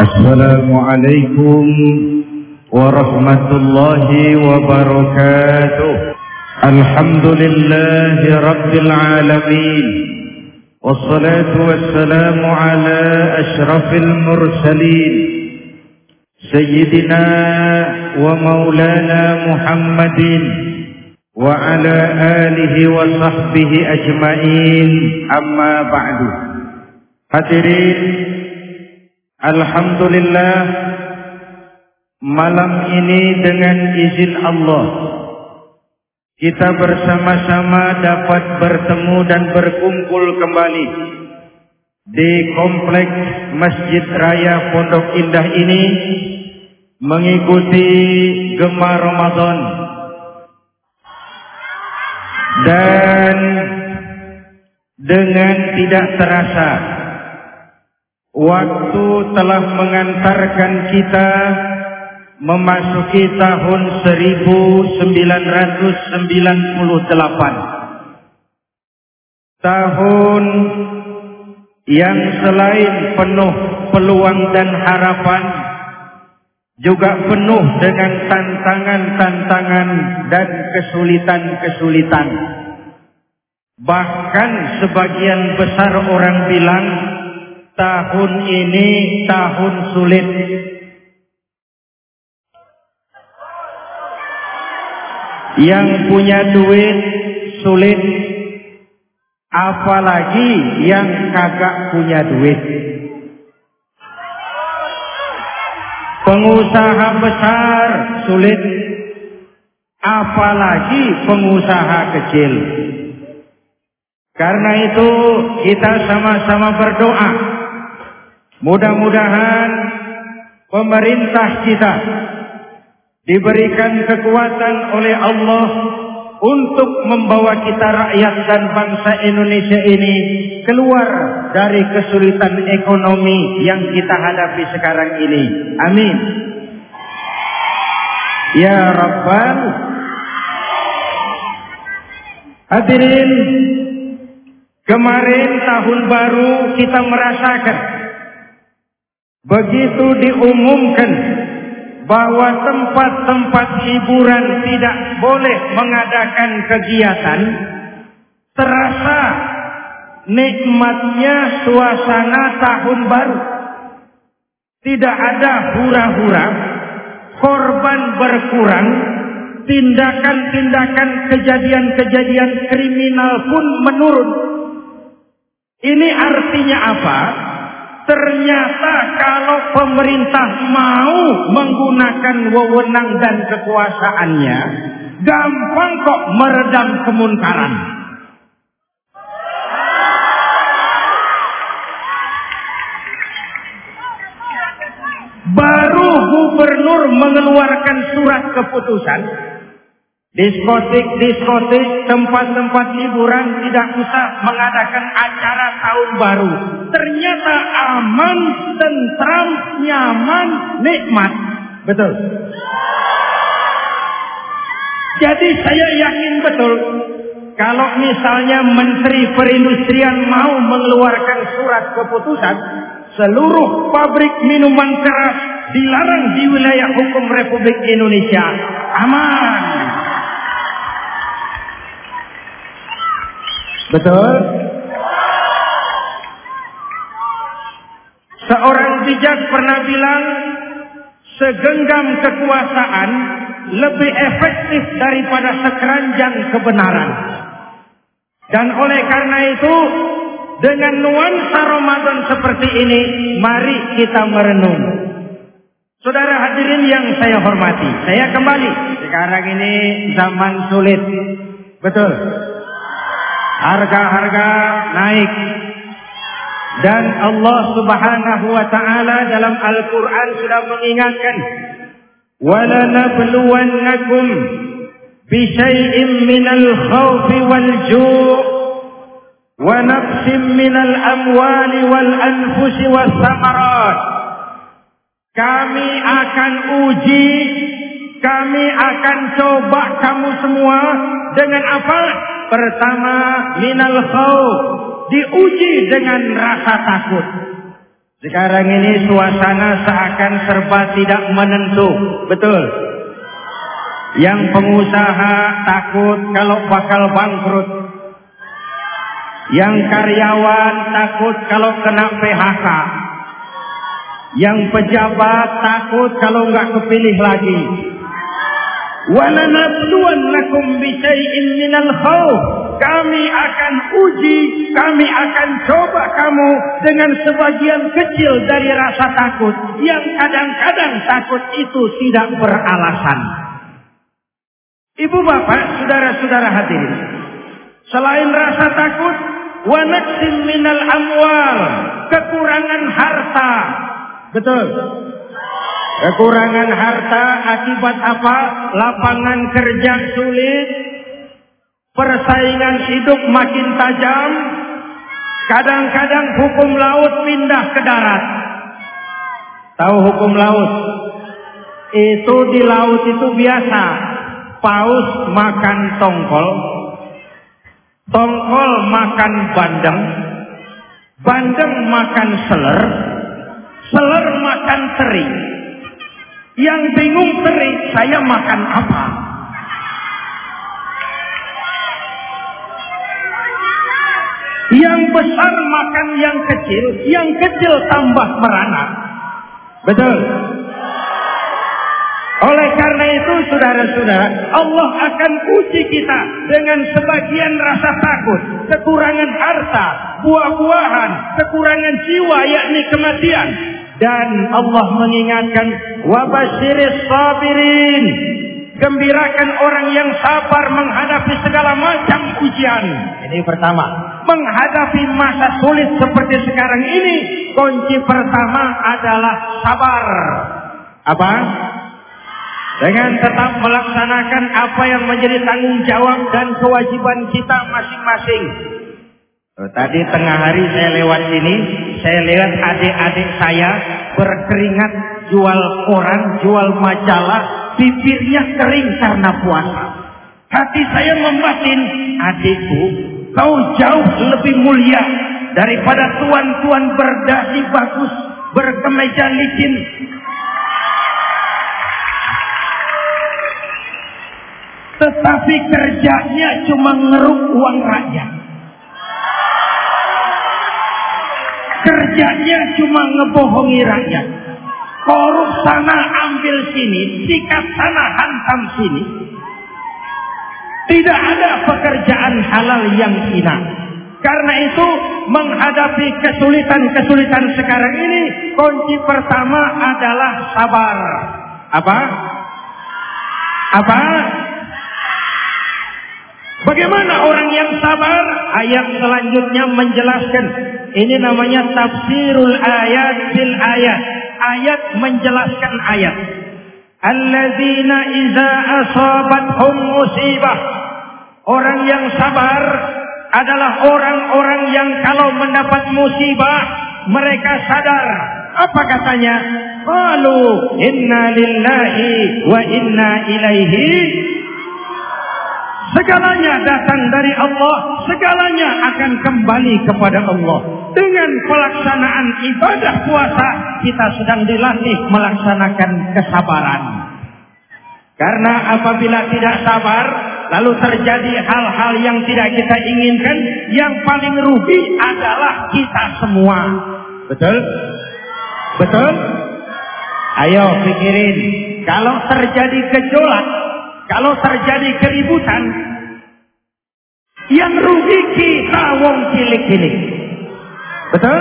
السلام عليكم ورحمة الله وبركاته. الحمد لله رب العالمين. والصلاة والسلام على أشرف المرسلين. سيدنا ومولانا محمد وعلى آله وصحبه أجمعين. أما بعد. Hadirin Alhamdulillah Malam ini dengan izin Allah Kita bersama-sama dapat bertemu dan berkumpul kembali Di kompleks Masjid Raya Pondok Indah ini Mengikuti Gemar Ramadan. Dan Dengan tidak terasa Waktu telah mengantarkan kita memasuki tahun 1998. Tahun yang selain penuh peluang dan harapan juga penuh dengan tantangan-tantangan dan kesulitan-kesulitan. Bahkan sebagian besar orang bilang tahun ini tahun sulit. Yang punya duit sulit, apalagi yang kagak punya duit. Pengusaha besar sulit, apalagi pengusaha kecil. Karena itu kita sama-sama berdoa Mudah-mudahan pemerintah kita diberikan kekuatan oleh Allah untuk membawa kita rakyat dan bangsa Indonesia ini keluar dari kesulitan ekonomi yang kita hadapi sekarang ini. Amin. Ya Rabbal Hadirin Kemarin tahun baru kita merasakan Begitu diumumkan bahwa tempat-tempat hiburan tidak boleh mengadakan kegiatan, terasa nikmatnya suasana tahun baru. Tidak ada hura-hura, korban berkurang, tindakan-tindakan kejadian-kejadian kriminal pun menurun. Ini artinya apa? Ternyata kalau pemerintah mau menggunakan wewenang dan kekuasaannya, gampang kok meredam kemunkaran. Baru gubernur mengeluarkan surat keputusan Diskotik-diskotik, tempat-tempat hiburan tidak usah mengadakan acara tahun baru. Ternyata aman, tentram, nyaman, nikmat. Betul. Jadi saya yakin betul kalau misalnya Menteri Perindustrian mau mengeluarkan surat keputusan seluruh pabrik minuman keras dilarang di wilayah hukum Republik Indonesia aman Betul? Seorang bijak pernah bilang, segenggam kekuasaan lebih efektif daripada sekeranjang kebenaran. Dan oleh karena itu, dengan nuansa Ramadan seperti ini, mari kita merenung. Saudara hadirin yang saya hormati, saya kembali. Sekarang ini zaman sulit. Betul. Harga-harga naik. Dan Allah Subhanahu wa taala dalam Al-Qur'an sudah mengingatkan wala nabluwannakum bi syai'in minal khawfi wal ju' wa naqsim minal amwali wal anfusi was samarat. Kami akan uji kami akan coba kamu semua dengan apa Pertama, minal khawf. Diuji dengan rasa takut. Sekarang ini suasana seakan serba tidak menentu. Betul. Yang pengusaha takut kalau bakal bangkrut. Yang karyawan takut kalau kena PHK. Yang pejabat takut kalau nggak kepilih lagi. وَلَنَبْلُوَنَّكُمْ بِشَيْءٍ مِنَ الْخَوْفِ Kami akan uji, kami akan coba kamu dengan sebagian kecil dari rasa takut yang kadang-kadang takut itu tidak beralasan. Ibu bapak, saudara-saudara hadirin. Selain rasa takut, وَنَكْسِمْ مِنَ الْأَمْوَالِ Kekurangan harta. Betul. Kekurangan harta akibat apa? Lapangan kerja sulit, persaingan hidup makin tajam, kadang-kadang hukum laut pindah ke darat. Tahu hukum laut? Itu di laut itu biasa. Paus makan tongkol, tongkol makan bandeng, bandeng makan seler, seler makan teri. Yang bingung teri, saya makan apa? Yang besar makan yang kecil, yang kecil tambah merana. Betul. Oleh karena itu saudara-saudara, Allah akan uji kita dengan sebagian rasa takut, kekurangan harta, buah-buahan, kekurangan jiwa yakni kematian. Dan Allah mengingatkan, wabashiris sabirin. Gembirakan orang yang sabar menghadapi segala macam ujian. Ini pertama. Menghadapi masa sulit seperti sekarang ini, kunci pertama adalah sabar. Apa? Dengan tetap melaksanakan apa yang menjadi tanggung jawab dan kewajiban kita masing-masing. Tadi tengah hari saya lewat sini, saya lihat adik-adik saya berkeringat jual koran, jual majalah, bibirnya kering karena puasa. Hati saya membatin, adikku, kau jauh lebih mulia daripada tuan-tuan berdasi bagus, berkemeja licin. Tetapi kerjanya cuma ngeruk uang rakyat. Kerjanya cuma ngebohongi rakyat. Korup sana ambil sini, sikat sana hantam sini. Tidak ada pekerjaan halal yang hina. Karena itu menghadapi kesulitan-kesulitan sekarang ini kunci pertama adalah sabar. Apa? Apa? Bagaimana orang yang sabar? Ayat selanjutnya menjelaskan. Ini namanya tafsirul ayat bil ayat. Ayat menjelaskan ayat. Alladzina iza asabathum musibah. Orang yang sabar adalah orang-orang yang kalau mendapat musibah mereka sadar. Apa katanya? Qalu inna lillahi wa inna ilaihi Segalanya datang dari Allah, segalanya akan kembali kepada Allah. Dengan pelaksanaan ibadah puasa, kita sedang dilatih melaksanakan kesabaran. Karena apabila tidak sabar, lalu terjadi hal-hal yang tidak kita inginkan, yang paling rugi adalah kita semua. Betul? Betul? Ayo pikirin, kalau terjadi gejolak, kalau terjadi keributan, yang rugi kita wong cilik-cilik. Betul?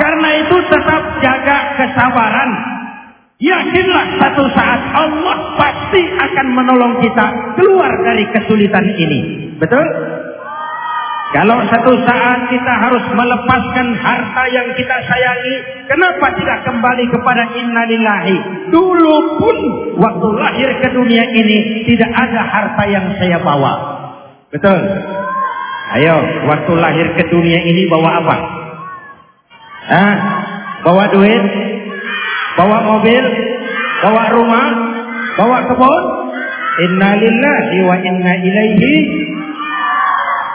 Karena itu tetap jaga kesabaran. Yakinlah satu saat Allah pasti akan menolong kita keluar dari kesulitan ini. Betul? Kalau satu saat kita harus melepaskan harta yang kita sayangi, kenapa tidak kembali kepada innalillahi? Dulu pun waktu lahir ke dunia ini tidak ada harta yang saya bawa. Betul? Ayo, waktu lahir ke dunia ini bawa apa? Hah? Bawa duit? Bawa mobil? Bawa rumah? Bawa kebun? Innalillahi wa inna ilaihi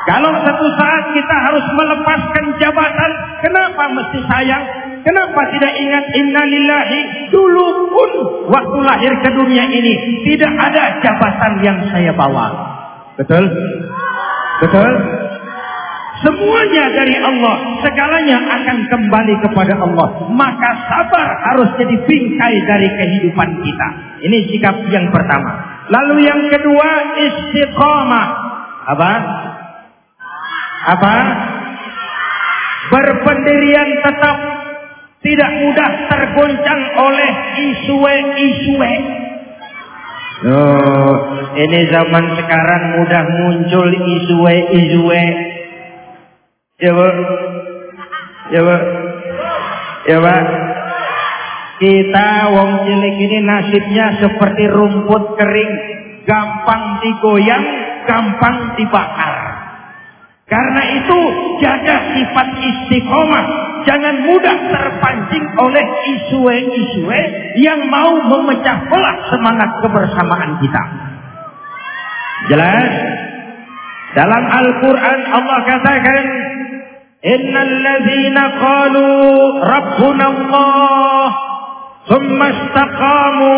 kalau satu saat kita harus melepaskan jabatan, kenapa mesti sayang? Kenapa tidak ingat innalillahi? Dulu pun waktu lahir ke dunia ini tidak ada jabatan yang saya bawa. Betul? Betul? Semuanya dari Allah, segalanya akan kembali kepada Allah. Maka sabar harus jadi bingkai dari kehidupan kita. Ini sikap yang pertama. Lalu yang kedua istiqamah. Apa? Apa? Berpendirian tetap tidak mudah tergoncang oleh isu-isu. Oh, ini zaman sekarang mudah muncul isu-isu. Ya, Bu. Ya, Bu. Ya, Pak. Kita wong cilik ini nasibnya seperti rumput kering, gampang digoyang, gampang dibakar. Karena itu jaga sifat istiqomah. Jangan mudah terpancing oleh isu-isu yang mau memecah belah semangat kebersamaan kita. Jelas? Dalam Al-Quran Allah katakan, Innal ladhina qalu Rabbuna Allah Thumma istaqamu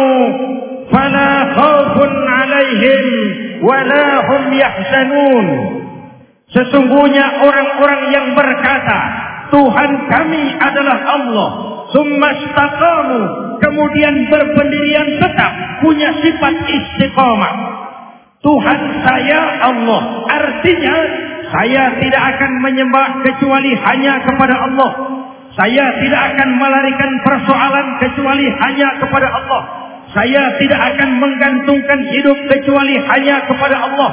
Fala khawfun alaihim Wala hum yahzanun Sesungguhnya orang-orang yang berkata, Tuhan kami adalah Allah. Summastaqamu. Kemudian berpendirian tetap. Punya sifat istiqamah. Tuhan saya Allah. Artinya, saya tidak akan menyembah kecuali hanya kepada Allah. Saya tidak akan melarikan persoalan kecuali hanya kepada Allah. Saya tidak akan menggantungkan hidup kecuali hanya kepada Allah.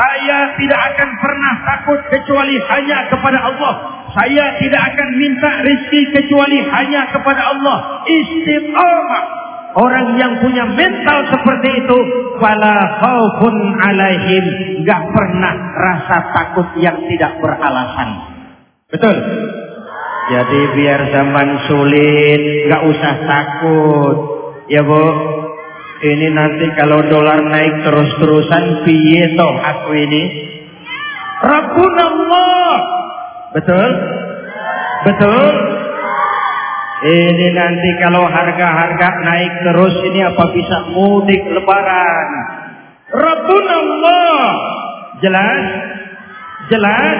Saya tidak akan pernah takut kecuali hanya kepada Allah. Saya tidak akan minta rezeki kecuali hanya kepada Allah. Istiqamah. Orang yang punya mental seperti itu, fala khaufun alaihim, enggak pernah rasa takut yang tidak beralasan. Betul? Jadi biar zaman sulit, enggak usah takut. Ya, Bu. Ini nanti kalau dolar naik terus-terusan piye toh aku ini? Rabbun Allah. Betul? Betul? Ini nanti kalau harga-harga naik terus ini apa bisa mudik lebaran? Rabbun Allah. Jelas? Jelas?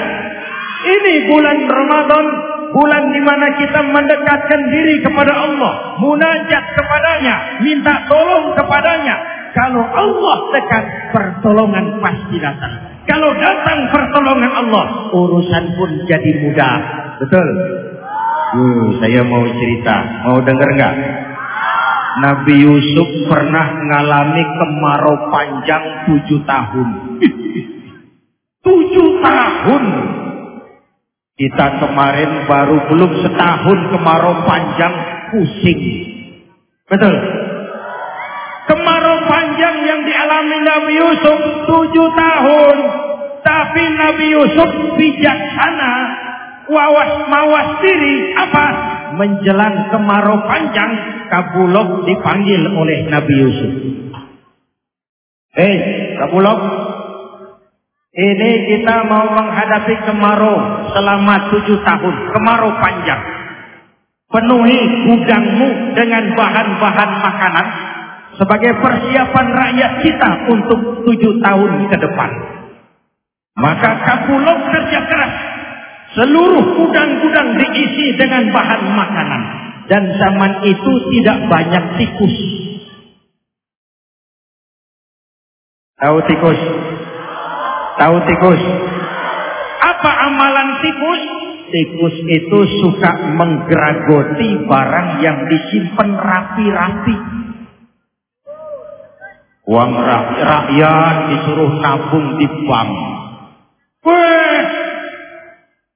Ini bulan Ramadan bulan di mana kita mendekatkan diri kepada Allah, munajat kepadanya, minta tolong kepadanya. Kalau Allah dekat, pertolongan pasti datang. Kalau datang pertolongan Allah, urusan pun jadi mudah. Betul? Uh, saya mau cerita, mau dengar nggak? Nabi Yusuf pernah mengalami kemarau panjang tujuh tahun. tujuh tahun kita kemarin baru belum setahun kemarau panjang pusing. Betul. Kemarau panjang yang dialami Nabi Yusuf tujuh tahun. Tapi Nabi Yusuf bijaksana. Wawas mawas diri. Apa? Menjelang kemarau panjang. Kabulok dipanggil oleh Nabi Yusuf. Eh, Kabulok. Ini kita mau menghadapi kemarau selama tujuh tahun. Kemarau panjang. Penuhi gudangmu dengan bahan-bahan makanan. Sebagai persiapan rakyat kita untuk tujuh tahun ke depan. Maka kapulok kerja keras. Seluruh gudang-gudang diisi dengan bahan makanan. Dan zaman itu tidak banyak tikus. Tahu tikus? Tahu tikus? Apa amalan tikus? Tikus itu suka menggeragoti barang yang disimpan rapi-rapi. Uang rakyat disuruh nabung di bank. Weh,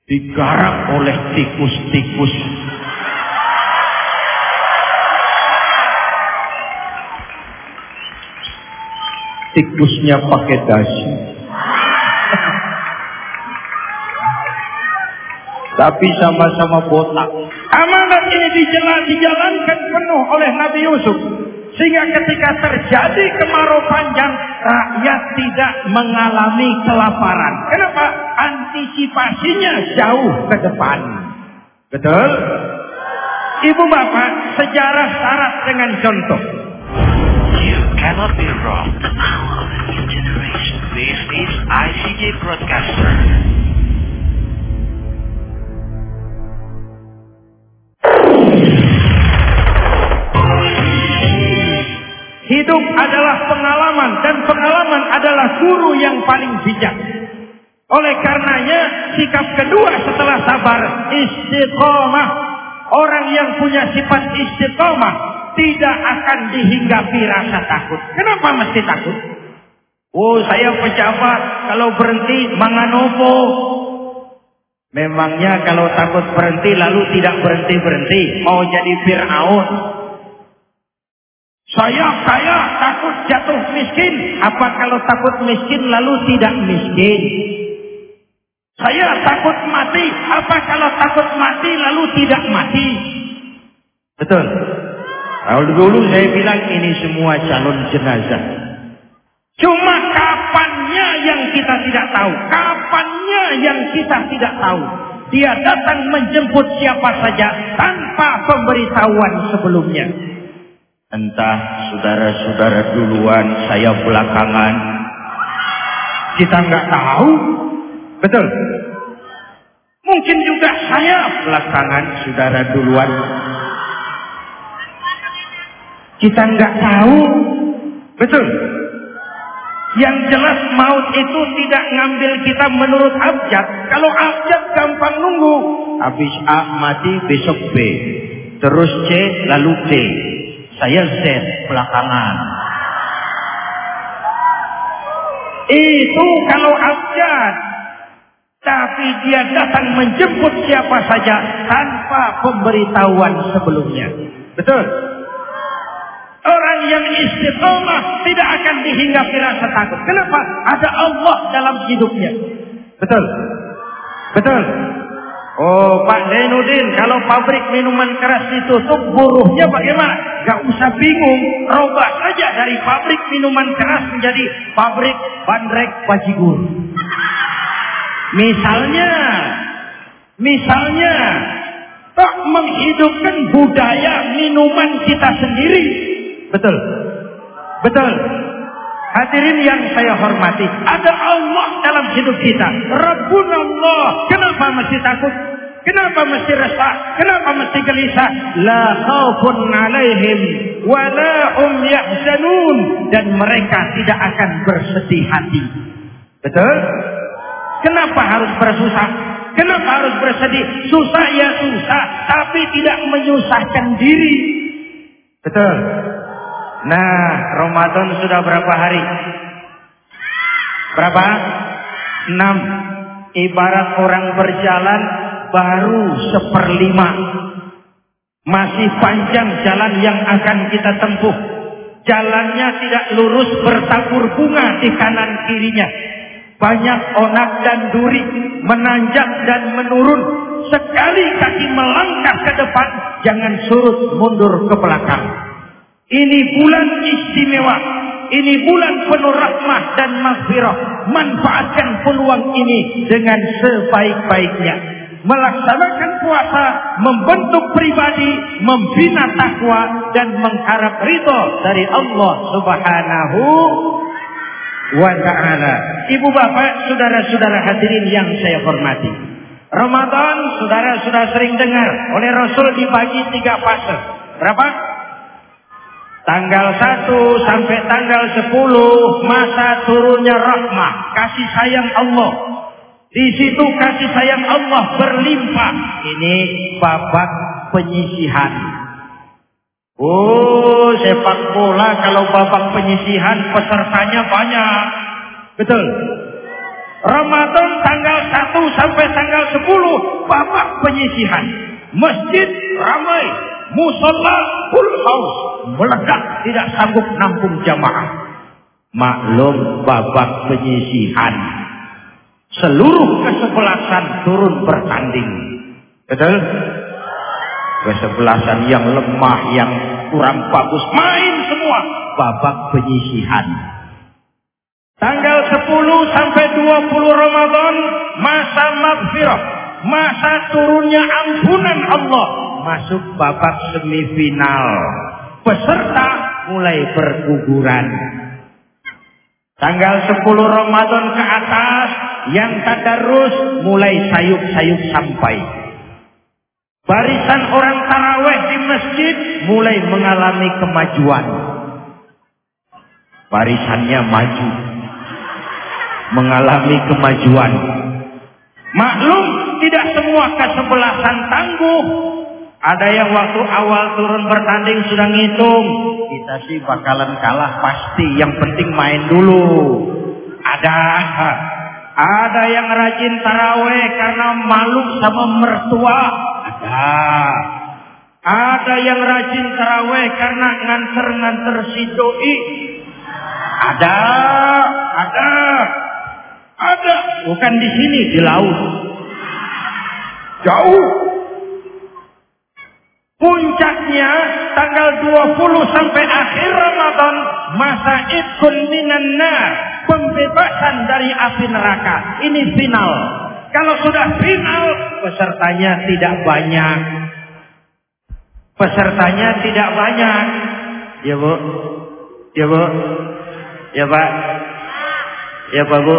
digarap oleh tikus-tikus. Tikusnya pakai dasi. Tapi sama-sama botak. Amanat ini dijalankan penuh oleh Nabi Yusuf. Sehingga ketika terjadi kemarau panjang, rakyat tidak mengalami kelaparan. Kenapa? Antisipasinya jauh ke depan. Betul? ibu bapak, sejarah syarat dengan contoh. You cannot be wrong. The power of new generation. This is ICJ Broadcaster. Hidup adalah pengalaman dan pengalaman adalah guru yang paling bijak. Oleh karenanya sikap kedua setelah sabar istiqomah. Orang yang punya sifat istiqomah tidak akan dihinggapi rasa takut. Kenapa mesti takut? Oh saya pejabat kalau berhenti manganopo. Memangnya kalau takut berhenti lalu tidak berhenti-berhenti. Mau jadi Fir'aun. Saya kaya takut jatuh miskin. Apa kalau takut miskin lalu tidak miskin? Saya takut mati. Apa kalau takut mati lalu tidak mati? Betul. Kalau dulu saya bilang ini semua calon jenazah. Cuma kapannya yang kita tidak tahu. Kapannya yang kita tidak tahu. Dia datang menjemput siapa saja tanpa pemberitahuan sebelumnya. Entah saudara-saudara duluan, saya belakangan. Kita nggak tahu. Betul. Mungkin juga saya belakangan, saudara duluan. Kita nggak tahu. Betul. Yang jelas maut itu tidak ngambil kita menurut abjad. Kalau abjad gampang nunggu. Habis A mati besok B. Terus C lalu D. Saya Z belakangan. Itu kalau abjad. Tapi dia datang menjemput siapa saja tanpa pemberitahuan sebelumnya. Betul? Orang yang istiqomah tidak akan dihinggapi rasa takut. Kenapa? Ada Allah dalam hidupnya. Betul? Betul? Oh Pak Denudin, kalau pabrik minuman keras ditutup, buruhnya bagaimana? Gak usah bingung, robah saja dari pabrik minuman keras menjadi pabrik bandrek bajigur. Misalnya, misalnya, tak menghidupkan budaya minuman kita sendiri. Betul, betul. Hadirin yang saya hormati, ada Allah dalam hidup kita. Rabbun Allah. Kenapa mesti takut? Kenapa mesti resah? Kenapa mesti gelisah? La khaufun alaihim wa la hum yahzanun dan mereka tidak akan bersedih hati. Betul? Kenapa harus bersusah? Kenapa harus bersedih? Susah ya susah, tapi tidak menyusahkan diri. Betul? Nah, Ramadan sudah berapa hari? Berapa? Enam. Ibarat orang berjalan baru seperlima. Masih panjang jalan yang akan kita tempuh. Jalannya tidak lurus bertabur bunga di kanan kirinya. Banyak onak dan duri menanjak dan menurun. Sekali kaki melangkah ke depan, jangan surut mundur ke belakang. Ini bulan istimewa. Ini bulan penuh rahmah dan maghfirah. Manfaatkan peluang ini dengan sebaik-baiknya. Melaksanakan puasa, membentuk pribadi, membina takwa dan mengharap ridho dari Allah Subhanahu wa taala. Ibu bapak, saudara-saudara hadirin yang saya hormati. Ramadan, saudara sudah sering dengar oleh Rasul dibagi tiga fase. Berapa? Tanggal 1 sampai tanggal 10 masa turunnya rahmah, kasih sayang Allah. Di situ kasih sayang Allah berlimpah. Ini babak penyisihan. Oh, sepak bola kalau babak penyisihan pesertanya banyak. Betul. Ramadan tanggal 1 sampai tanggal 10 babak penyisihan. Masjid ramai, musola full house, meledak tidak sanggup nampung jamaah. Maklum babak penyisihan. Seluruh kesebelasan turun bertanding. Betul? Kesebelasan yang lemah, yang kurang bagus, main semua babak penyisihan. Tanggal 10 sampai 20 Ramadan masa maghfirah, masa turunnya ampunan Allah, masuk babak semifinal. Peserta mulai berguguran. Tanggal 10 Ramadan ke atas yang tadarus mulai sayup-sayup sampai. Barisan orang taraweh di masjid mulai mengalami kemajuan. Barisannya maju. Mengalami kemajuan. Maklum tidak semua kesebelasan tangguh. Ada yang waktu awal turun bertanding sudah ngitung. Kita sih bakalan kalah pasti. Yang penting main dulu. Ada. Ada yang rajin taraweh karena malu sama mertua. Ada. Ada yang rajin taraweh karena nganter-nganter si doi. Ada. Ada. Ada. Bukan di sini, di laut. Jauh. Puncaknya tanggal 20 sampai akhir Ramadan masa ikun minan nar, pembebasan dari api neraka. Ini final. Kalau sudah final, pesertanya tidak banyak. Pesertanya tidak banyak. Ya Bu. Ya Bu. Ya Pak. Ya Pak Bu.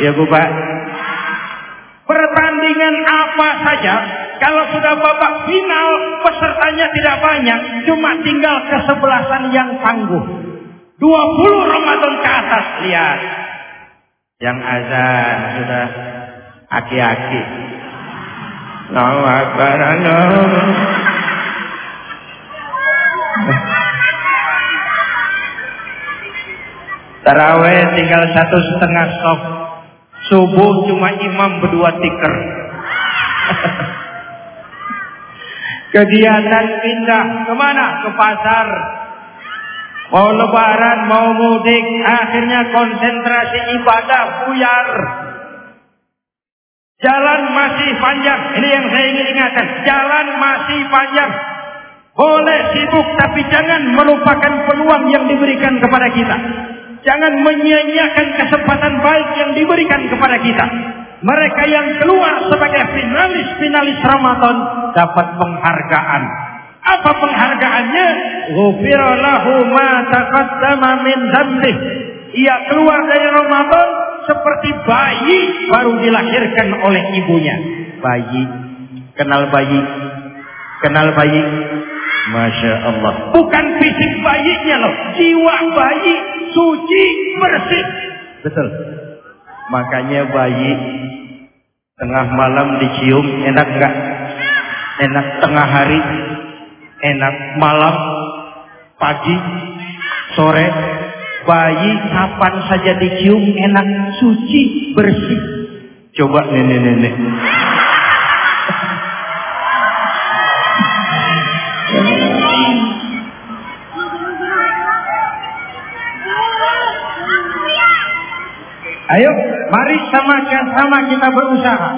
Ya Bu Pak. Apa saja kalau sudah babak final pesertanya tidak banyak, cuma tinggal kesebelasan yang tangguh. 20 Ramadan ke atas lihat. Yang azan sudah aki-aki. Allahu Taraweh tinggal satu setengah stop. Subuh cuma imam berdua tiker. Kegiatan pindah ke mana? Ke pasar. Mau lebaran, mau mudik, akhirnya konsentrasi ibadah buyar. Jalan masih panjang. Ini yang saya ingin ingatkan. Jalan masih panjang. Boleh sibuk tapi jangan melupakan peluang yang diberikan kepada kita. Jangan menyia-nyiakan kesempatan baik yang diberikan kepada kita. Mereka yang keluar sebagai finalis-finalis Ramadan dapat penghargaan. Apa penghargaannya? Ghufira lahu ma taqaddama min dzambih. Ia keluar dari Ramadan seperti bayi baru dilahirkan oleh ibunya. Bayi, kenal bayi, kenal bayi. Masya Allah. Bukan fisik bayinya loh, jiwa bayi suci bersih. Betul. Makanya bayi tengah malam dicium enak enggak? Enak tengah hari, enak malam, pagi, sore, bayi kapan saja dicium enak, suci, bersih. Coba nenek-nenek. Ayo, mari sama-sama kita berusaha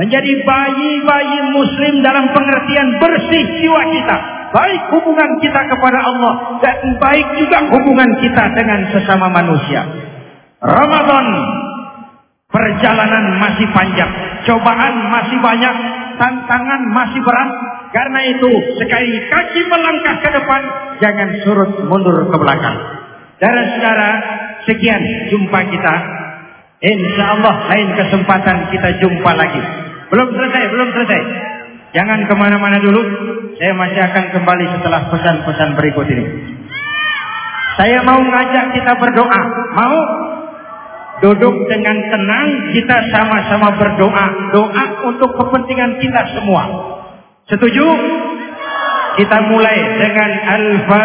menjadi bayi-bayi muslim dalam pengertian bersih jiwa kita. Baik hubungan kita kepada Allah dan baik juga hubungan kita dengan sesama manusia. Ramadan perjalanan masih panjang, cobaan masih banyak, tantangan masih berat. Karena itu, sekali kaki melangkah ke depan, jangan surut mundur ke belakang. Saudara-saudara, sekian jumpa kita Insya Allah lain kesempatan kita jumpa lagi. Belum selesai, belum selesai. Jangan ke mana-mana dulu. Saya masih akan kembali setelah pesan-pesan berikut ini. Saya mau ngajak kita berdoa. Mau? Duduk dengan tenang, kita sama-sama berdoa. Doa untuk kepentingan kita semua. Setuju? Kita mulai dengan Al-Fatihah.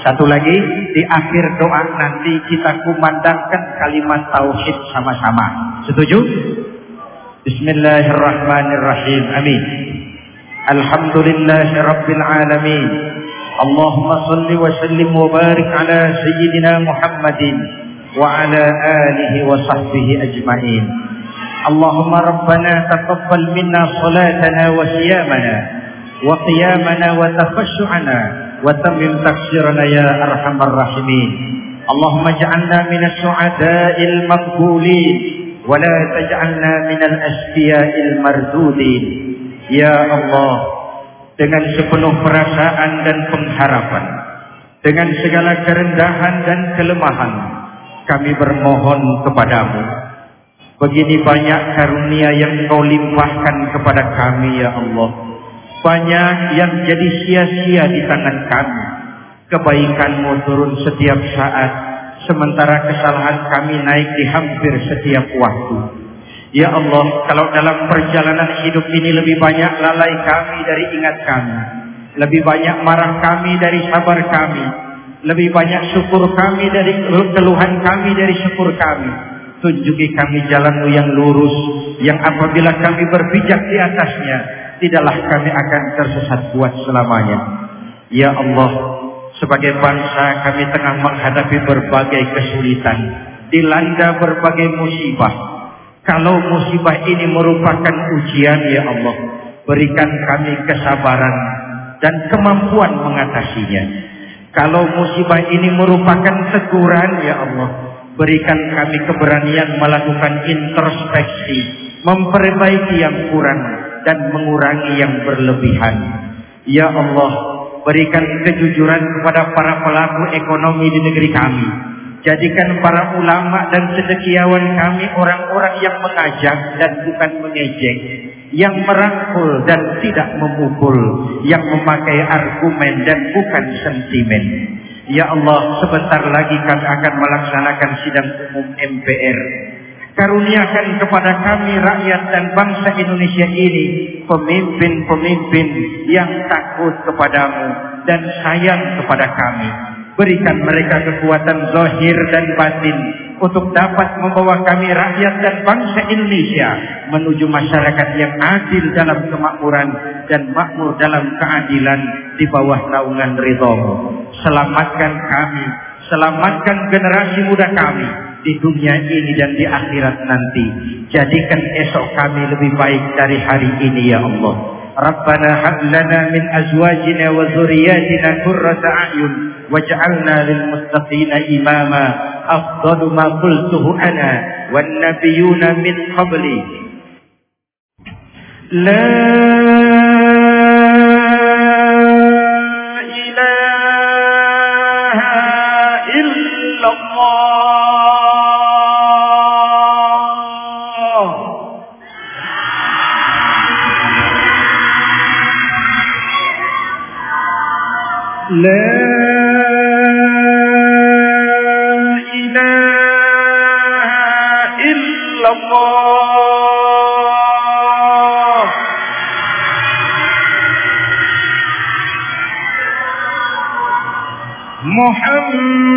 Satu lagi, di akhir doa nanti kita kumandangkan kalimat tauhid sama-sama. Setuju? Bismillahirrahmanirrahim. Amin. Alhamdulillahirabbil alamin. Allahumma salli wa sallim wa barik ala sayyidina Muhammadin wa ala alihi wa sahbihi ajma'in. Allahumma rabbana taqabbal minna salatana wa siyamana wa qiyamana wa tafassu'ana وتمم تقصيرنا يا أرحم الراحمين اللهم اجعلنا من السعداء المقبولين ولا تجعلنا من الأشقياء المردودين يا الله dengan sepenuh perasaan dan pengharapan dengan segala kerendahan dan kelemahan kami bermohon kepadamu begini banyak karunia yang kau limpahkan kepada kami ya Allah Banyak yang jadi sia-sia di tangan kami kebaikanmu turun setiap saat sementara kesalahan kami naik di hampir setiap waktu Ya Allah, kalau dalam perjalanan hidup ini lebih banyak lalai kami dari ingat kami. Lebih banyak marah kami dari sabar kami. Lebih banyak syukur kami dari keluhan kami dari syukur kami. Tunjuki kami jalanmu yang lurus. Yang apabila kami berpijak di atasnya. Tidaklah kami akan tersesat buat selamanya. Ya Allah, sebagai bangsa kami tengah menghadapi berbagai kesulitan. Dilanda berbagai musibah kalau musibah ini merupakan ujian ya Allah, berikan kami kesabaran dan kemampuan mengatasinya. Kalau musibah ini merupakan teguran ya Allah, berikan kami keberanian melakukan introspeksi, memperbaiki yang kurang dan mengurangi yang berlebihan. Ya Allah, berikan kejujuran kepada para pelaku ekonomi di negeri kami Jadikan para ulama dan cendekiawan kami orang-orang yang mengajak dan bukan mengejek. Yang merangkul dan tidak memukul. Yang memakai argumen dan bukan sentimen. Ya Allah, sebentar lagi kami akan melaksanakan sidang umum MPR. Karuniakan kepada kami rakyat dan bangsa Indonesia ini pemimpin-pemimpin yang takut kepadamu dan sayang kepada kami Berikan mereka kekuatan zahir dan batin untuk dapat membawa kami rakyat dan bangsa Indonesia menuju masyarakat yang adil dalam kemakmuran dan makmur dalam keadilan di bawah naungan ridhamu. Selamatkan kami, selamatkan generasi muda kami di dunia ini dan di akhirat nanti. Jadikan esok kami lebih baik dari hari ini ya Allah. Rabbana hab lana min azwajina wa dzurriyyatina qurrata a'yun waj'alna lil muttaqina imama. Afdalu ma qultuhu ana wan nabiyyuna min qabli. La لا إله إلا الله. محمد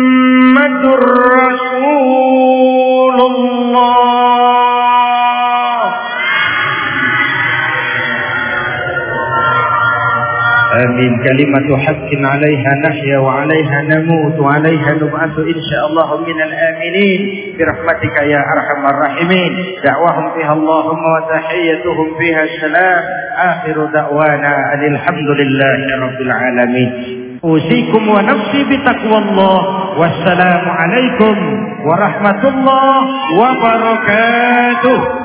كلمة حق عليها نحيا وعليها نموت وعليها نبعث إن شاء الله من الآمنين. برحمتك يا أرحم الراحمين. دعواهم فيها اللهم وتحيتهم فيها السلام. آخر دعوانا أن الحمد لله رب العالمين. أوصيكم ونفسي بتقوى الله. والسلام عليكم ورحمة الله وبركاته.